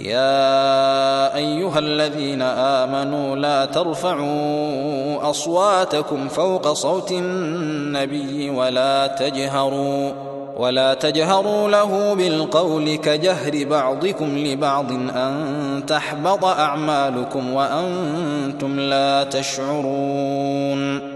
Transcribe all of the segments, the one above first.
يا أيها الذين آمنوا لا ترفعوا أصواتكم فوق صوت النبي ولا تجهروا ولا تجهروا له بالقول كجهر بعضكم لبعض أن تحبط أعمالكم وأنتم لا تشعرون.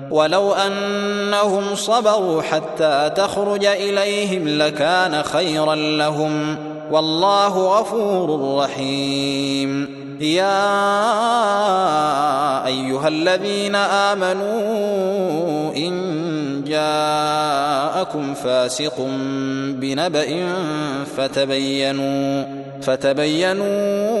ولو أنهم صبروا حتى تخرج إليهم لكان خيرا لهم. والله غفور رحيم. يا أيها الذين آمنوا إن جاءكم فاسق بنبأ فتبينوا فتبينوا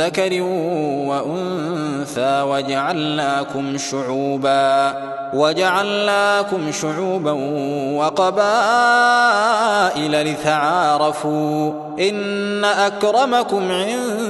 ذكر وأنثى وجعلناكم شعوبا وجعلناكم شعوبا وقبائل لتعارفوا. إن أكرمكم عند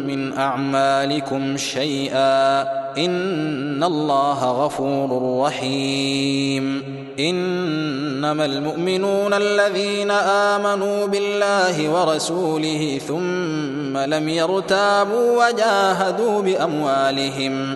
أعمالكم شيئا إن الله غفور رحيم إنما المؤمنون الذين آمنوا بالله ورسوله ثم لم يرتابوا وجاهدوا بأموالهم